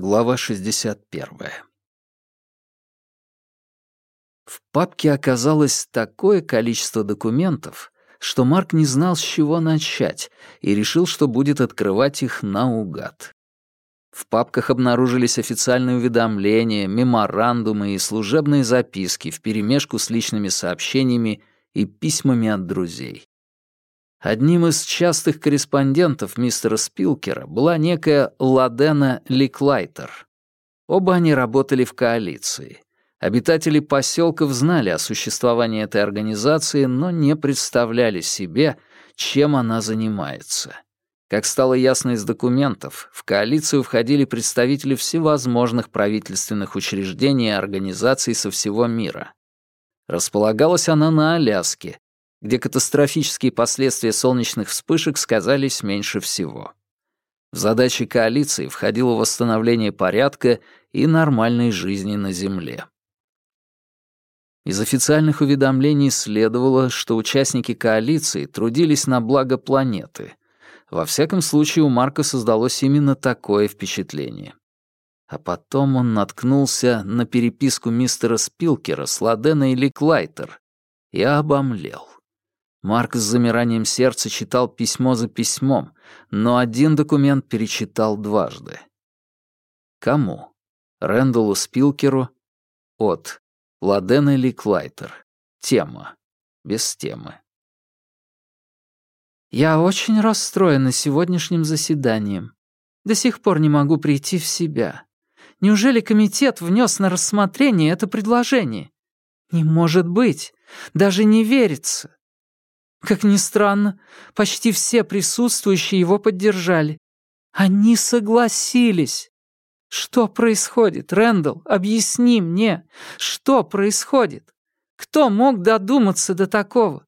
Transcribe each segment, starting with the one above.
Глава 61. В папке оказалось такое количество документов, что Марк не знал, с чего начать, и решил, что будет открывать их наугад. В папках обнаружились официальные уведомления, меморандумы и служебные записки вперемешку с личными сообщениями и письмами от друзей. Одним из частых корреспондентов мистера Спилкера была некая Ладена Ликлайтер. Оба они работали в коалиции. Обитатели поселков знали о существовании этой организации, но не представляли себе, чем она занимается. Как стало ясно из документов, в коалицию входили представители всевозможных правительственных учреждений и организаций со всего мира. Располагалась она на Аляске, где катастрофические последствия солнечных вспышек сказались меньше всего. В задачи коалиции входило восстановление порядка и нормальной жизни на Земле. Из официальных уведомлений следовало, что участники коалиции трудились на благо планеты. Во всяком случае, у Марка создалось именно такое впечатление. А потом он наткнулся на переписку мистера Спилкера с Ладеной Ликлайтер и обомлел. Марк с замиранием сердца читал письмо за письмом, но один документ перечитал дважды. Кому? Рэндаллу Спилкеру от Ладена Ли Клайтер. Тема. Без темы. «Я очень расстроена сегодняшним заседанием. До сих пор не могу прийти в себя. Неужели комитет внес на рассмотрение это предложение? Не может быть. Даже не верится. Как ни странно, почти все присутствующие его поддержали. Они согласились. Что происходит, Рэндалл? Объясни мне, что происходит? Кто мог додуматься до такого?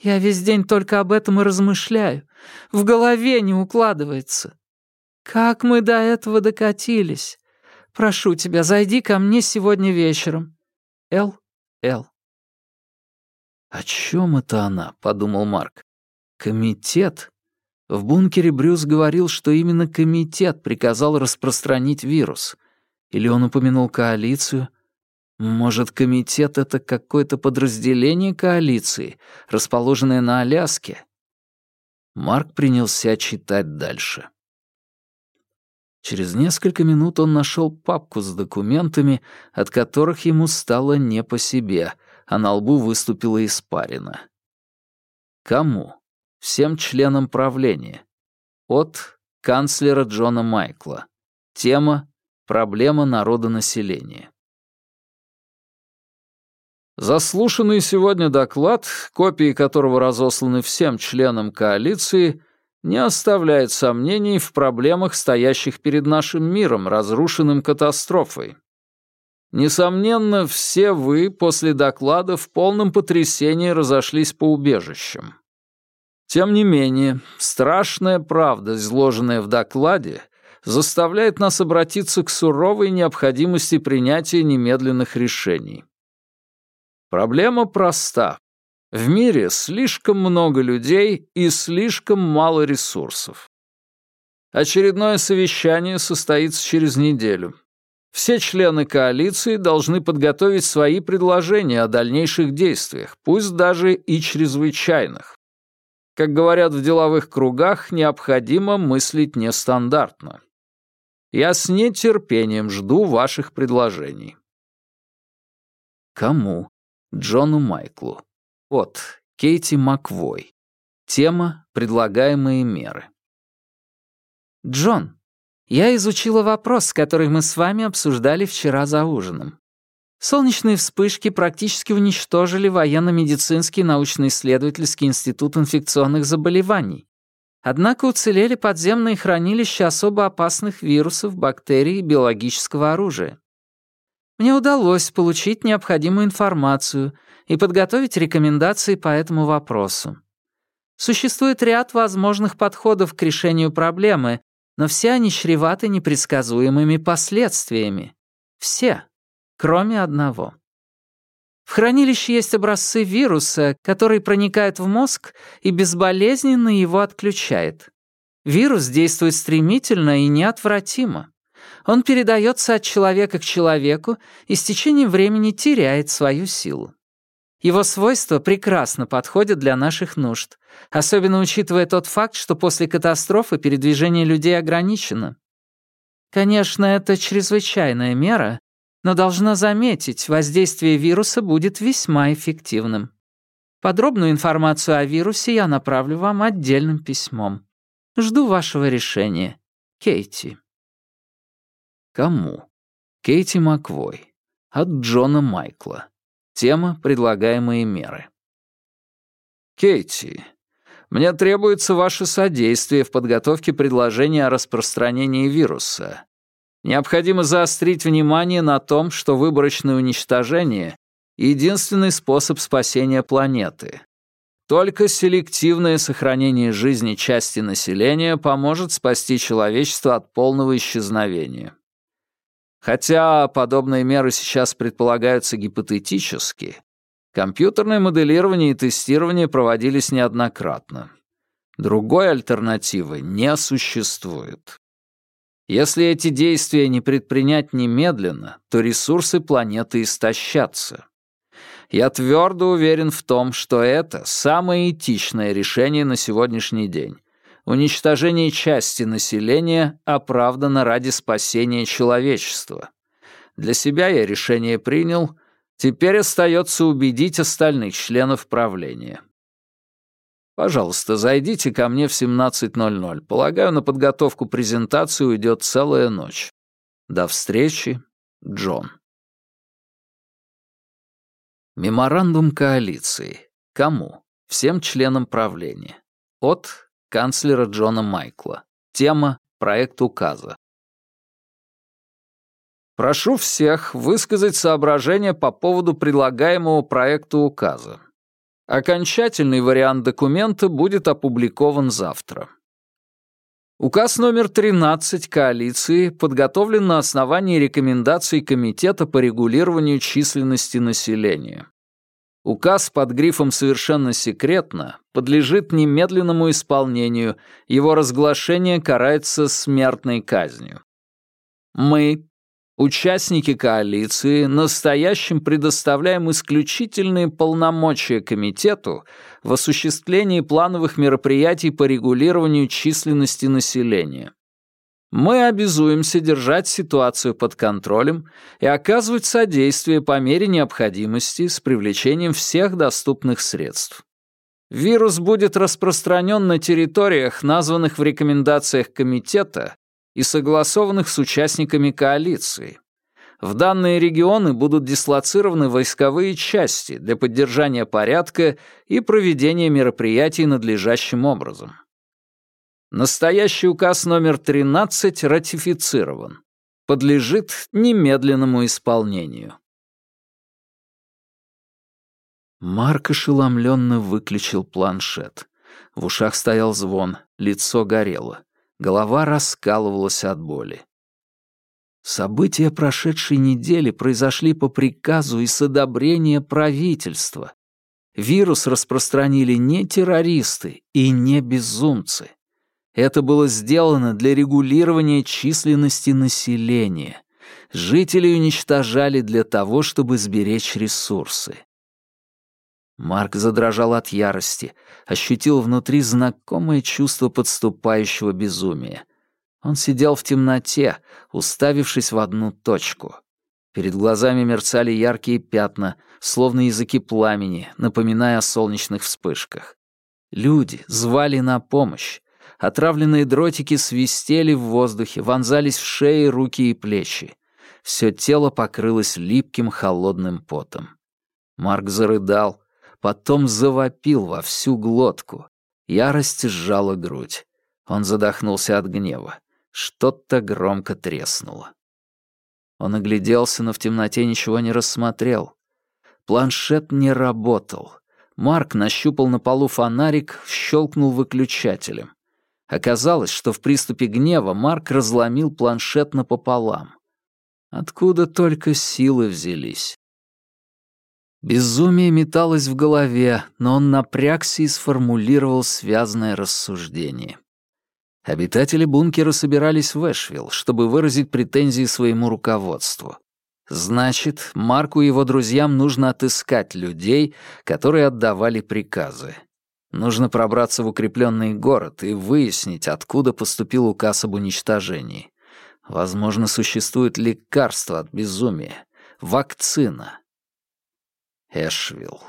Я весь день только об этом и размышляю. В голове не укладывается. Как мы до этого докатились? Прошу тебя, зайди ко мне сегодня вечером. Л. Л. «О чем это она?» — подумал Марк. «Комитет?» В бункере Брюс говорил, что именно комитет приказал распространить вирус. Или он упомянул коалицию? Может, комитет — это какое-то подразделение коалиции, расположенное на Аляске? Марк принялся читать дальше. Через несколько минут он нашел папку с документами, от которых ему стало не по себе — а на лбу выступила испарина. Кому? Всем членам правления. От канцлера Джона Майкла. Тема «Проблема народонаселения». Заслушанный сегодня доклад, копии которого разосланы всем членам коалиции, не оставляет сомнений в проблемах, стоящих перед нашим миром, разрушенным катастрофой. Несомненно, все вы после доклада в полном потрясении разошлись по убежищам. Тем не менее, страшная правда, изложенная в докладе, заставляет нас обратиться к суровой необходимости принятия немедленных решений. Проблема проста. В мире слишком много людей и слишком мало ресурсов. Очередное совещание состоится через неделю. Все члены коалиции должны подготовить свои предложения о дальнейших действиях, пусть даже и чрезвычайных. Как говорят в деловых кругах, необходимо мыслить нестандартно. Я с нетерпением жду ваших предложений. Кому? Джону Майклу. От Кейти Маквой. Тема «Предлагаемые меры». Джон, я изучила вопрос, который мы с вами обсуждали вчера за ужином. Солнечные вспышки практически уничтожили военно-медицинский научно-исследовательский институт инфекционных заболеваний. Однако уцелели подземные хранилища особо опасных вирусов, бактерий и биологического оружия. Мне удалось получить необходимую информацию и подготовить рекомендации по этому вопросу. Существует ряд возможных подходов к решению проблемы, но все они чреваты непредсказуемыми последствиями. Все, кроме одного. В хранилище есть образцы вируса, который проникает в мозг и безболезненно его отключает. Вирус действует стремительно и неотвратимо. Он передается от человека к человеку и с течением времени теряет свою силу. Его свойства прекрасно подходят для наших нужд, особенно учитывая тот факт, что после катастрофы передвижение людей ограничено. Конечно, это чрезвычайная мера, но должна заметить, воздействие вируса будет весьма эффективным. Подробную информацию о вирусе я направлю вам отдельным письмом. Жду вашего решения. Кейти. Кому? Кейти Маквой. От Джона Майкла. Тема «Предлагаемые меры». Кейти, мне требуется ваше содействие в подготовке предложения о распространении вируса. Необходимо заострить внимание на том, что выборочное уничтожение — единственный способ спасения планеты. Только селективное сохранение жизни части населения поможет спасти человечество от полного исчезновения. Хотя подобные меры сейчас предполагаются гипотетически, компьютерное моделирование и тестирование проводились неоднократно. Другой альтернативы не существует. Если эти действия не предпринять немедленно, то ресурсы планеты истощатся. Я твердо уверен в том, что это самое этичное решение на сегодняшний день, уничтожение части населения оправдано ради спасения человечества. Для себя я решение принял, теперь остается убедить остальных членов правления. Пожалуйста, зайдите ко мне в 17.00. Полагаю, на подготовку презентации уйдет целая ночь. До встречи, Джон. Меморандум коалиции. Кому? Всем членам правления. От канцлера Джона Майкла. Тема — проект указа. Прошу всех высказать соображения по поводу предлагаемого проекта указа. Окончательный вариант документа будет опубликован завтра. Указ номер 13 коалиции подготовлен на основании рекомендаций Комитета по регулированию численности населения. Указ под грифом «Совершенно секретно» подлежит немедленному исполнению, его разглашение карается смертной казнью. Мы, участники коалиции, настоящим предоставляем исключительные полномочия комитету в осуществлении плановых мероприятий по регулированию численности населения. Мы обязуемся держать ситуацию под контролем и оказывать содействие по мере необходимости с привлечением всех доступных средств. Вирус будет распространен на территориях, названных в рекомендациях комитета и согласованных с участниками коалиции. В данные регионы будут дислоцированы войсковые части для поддержания порядка и проведения мероприятий надлежащим образом. Настоящий указ номер 13 ратифицирован. Подлежит немедленному исполнению. Марк ошеломленно выключил планшет. В ушах стоял звон, лицо горело. Голова раскалывалась от боли. События прошедшей недели произошли по приказу и с одобрения правительства. Вирус распространили не террористы и не безумцы. Это было сделано для регулирования численности населения. Жителей уничтожали для того, чтобы сберечь ресурсы. Марк задрожал от ярости, ощутил внутри знакомое чувство подступающего безумия. Он сидел в темноте, уставившись в одну точку. Перед глазами мерцали яркие пятна, словно языки пламени, напоминая о солнечных вспышках. Люди звали на помощь. Отравленные дротики свистели в воздухе, вонзались в шеи, руки и плечи. Все тело покрылось липким холодным потом. Марк зарыдал, потом завопил во всю глотку. Ярость сжала грудь. Он задохнулся от гнева. Что-то громко треснуло. Он огляделся, но в темноте ничего не рассмотрел. Планшет не работал. Марк нащупал на полу фонарик, щелкнул выключателем. Оказалось, что в приступе гнева Марк разломил планшет напополам. Откуда только силы взялись. Безумие металось в голове, но он напрягся и сформулировал связное рассуждение. Обитатели бункера собирались в Эшвилл, чтобы выразить претензии своему руководству. Значит, Марку и его друзьям нужно отыскать людей, которые отдавали приказы. Нужно пробраться в укрепленный город и выяснить, откуда поступил указ об уничтожении. Возможно, существует лекарство от безумия, вакцина. Эшвилл.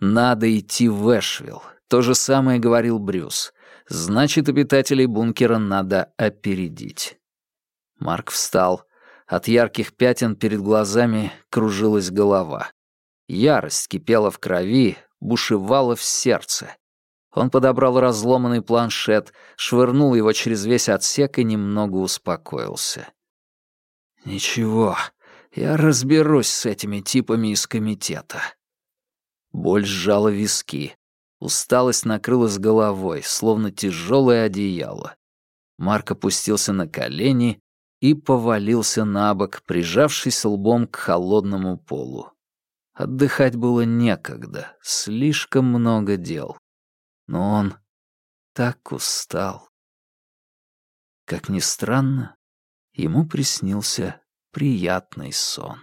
Надо идти в Эшвилл. То же самое говорил Брюс. Значит, обитателей бункера надо опередить. Марк встал. От ярких пятен перед глазами кружилась голова. Ярость кипела в крови, бушевала в сердце. Он подобрал разломанный планшет, швырнул его через весь отсек и немного успокоился. «Ничего, я разберусь с этими типами из комитета». Боль сжала виски. Усталость накрыла с головой, словно тяжелое одеяло. Марк опустился на колени и повалился на бок, прижавшись лбом к холодному полу. Отдыхать было некогда, слишком много дел. Но он так устал. Как ни странно, ему приснился приятный сон.